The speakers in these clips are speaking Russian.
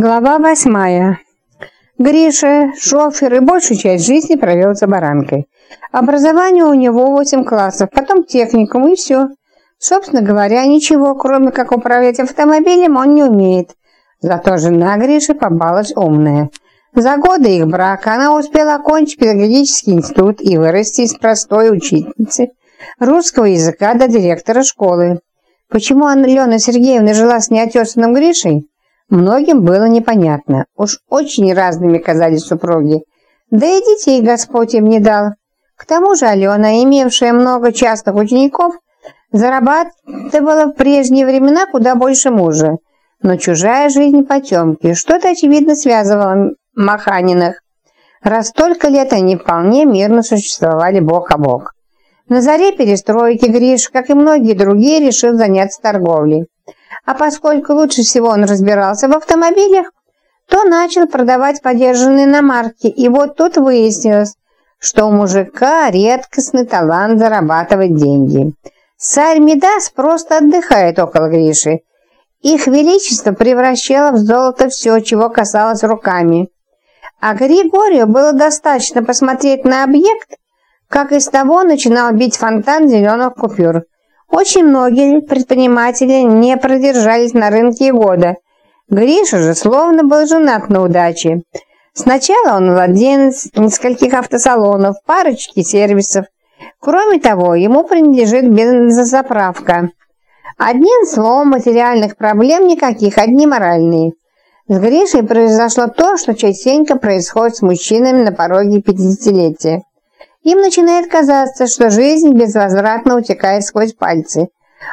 Глава восьмая. Гриша, шофер и большую часть жизни провел за баранкой. Образование у него восемь классов, потом техникум и все. Собственно говоря, ничего, кроме как управлять автомобилем, он не умеет. Зато жена Гриши попалась умная. За годы их брака она успела окончить педагогический институт и вырасти из простой учительницы русского языка до директора школы. Почему Алена Сергеевна жила с неотесанным Гришей? Многим было непонятно. Уж очень разными казались супруги. Да и детей Господь им не дал. К тому же Алена, имевшая много частных учеников, зарабатывала в прежние времена куда больше мужа. Но чужая жизнь потемки что-то, очевидно, связывало Маханиных. Раз столько лет они вполне мирно существовали бок о бок. На заре перестройки Гриш, как и многие другие, решил заняться торговлей. А поскольку лучше всего он разбирался в автомобилях, то начал продавать подержанные иномарки. И вот тут выяснилось, что у мужика редкостный талант зарабатывать деньги. Царь Медас просто отдыхает около Гриши. Их величество превращало в золото все, чего касалось руками. А Григорию было достаточно посмотреть на объект, как из того начинал бить фонтан зеленых купюр – очень многие предприниматели не продержались на рынке года. Гриша же словно был женат на удаче. Сначала он владелец нескольких автосалонов, парочки сервисов. Кроме того, ему принадлежит бензозаправка. Одним словом, материальных проблем никаких, одни моральные. С Гришей произошло то, что частенько происходит с мужчинами на пороге 50-летия. Им начинает казаться, что жизнь безвозвратно утекает сквозь пальцы.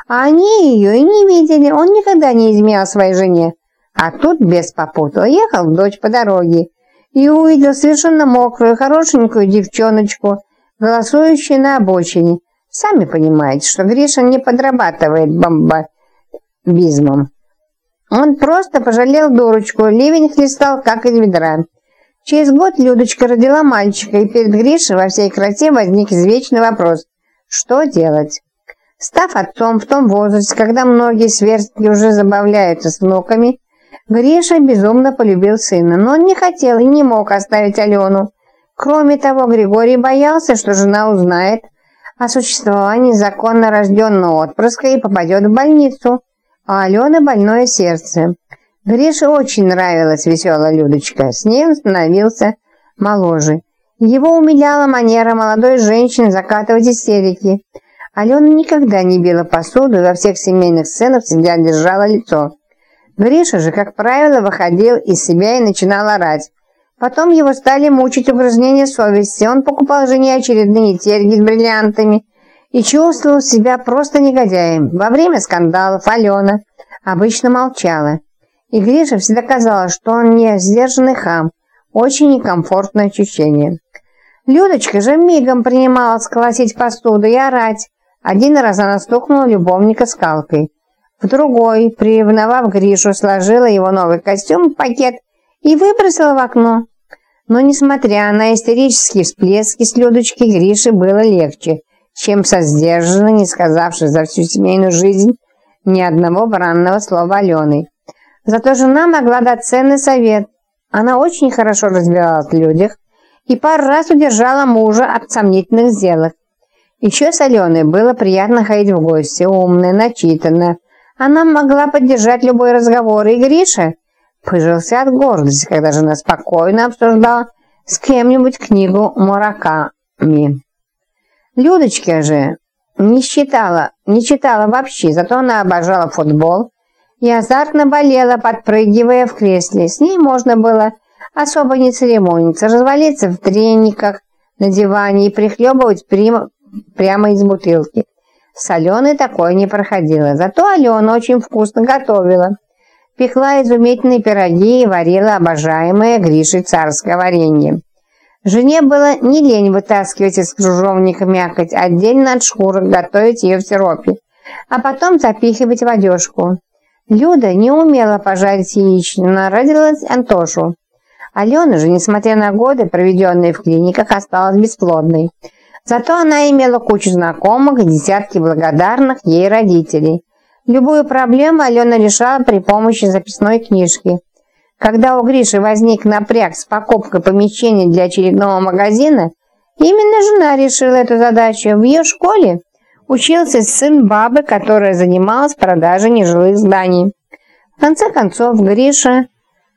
А они ее и не видели, он никогда не изменял своей жене. А тут без попутал, ехал дочь по дороге и увидел совершенно мокрую, хорошенькую девчоночку, голосующую на обочине. Сами понимаете, что Гриша не подрабатывает бомбобизмом. Он просто пожалел дурочку, ливень хлестал, как из ведра. Через год Людочка родила мальчика, и перед Гришей во всей красе возник извечный вопрос – что делать? Став отцом в том возрасте, когда многие сверстники уже забавляются с внуками, Гриша безумно полюбил сына, но он не хотел и не мог оставить Алену. Кроме того, Григорий боялся, что жена узнает о существовании законно рожденного отпрыска и попадет в больницу, а Алена больное сердце. Грише очень нравилась веселая Людочка. С ней он становился моложе. Его умиляла манера молодой женщины закатывать истерики. Алена никогда не била посуду и во всех семейных сценах всегда держала лицо. Гриша же, как правило, выходил из себя и начинал орать. Потом его стали мучить угрызнения совести. Он покупал жене очередные серьги с бриллиантами и чувствовал себя просто негодяем. Во время скандалов Алена обычно молчала. И Грише всегда казалось, что он не сдержанный хам. Очень некомфортное ощущение. Людочка же мигом принималась колосить посуду и орать. Один раз она стукнула любовника скалкой. В другой, приревновав Гришу, сложила его новый костюм в пакет и выбросила в окно. Но, несмотря на истерические всплески с Людочки, Грише было легче, чем со сдержанной, не сказавшей за всю семейную жизнь ни одного бранного слова Аленой. Зато жена могла дать ценный совет. Она очень хорошо разбиралась в людях и пару раз удержала мужа от сомнительных сделок. Еще с Аленой было приятно ходить в гости, умная, начитанная. Она могла поддержать любой разговор, и Гриша пыжился от гордости, когда жена спокойно обсуждала с кем-нибудь книгу Мураками. Людочка же не считала, не читала вообще, зато она обожала футбол и азартно болела, подпрыгивая в кресле. С ней можно было особо не церемониться, развалиться в трениках на диване и прихлебывать прямо, прямо из бутылки. С Аленой такое не проходило, зато Алена очень вкусно готовила. Пекла изумительные пироги и варила обожаемое Гришей царское варенье. Жене было не лень вытаскивать из кружовника мякоть, отдельно от шкурок готовить ее в сиропе, а потом запихивать в одежку. Люда не умела пожарить яичню, но родилась Антошу. Алена же, несмотря на годы, проведенные в клиниках, осталась бесплодной. Зато она имела кучу знакомых и десятки благодарных ей родителей. Любую проблему Алена решала при помощи записной книжки. Когда у Гриши возник напряг с покупкой помещения для очередного магазина, именно жена решила эту задачу. В ее школе учился сын бабы, которая занималась продажей нежилых зданий. В конце концов, Гриша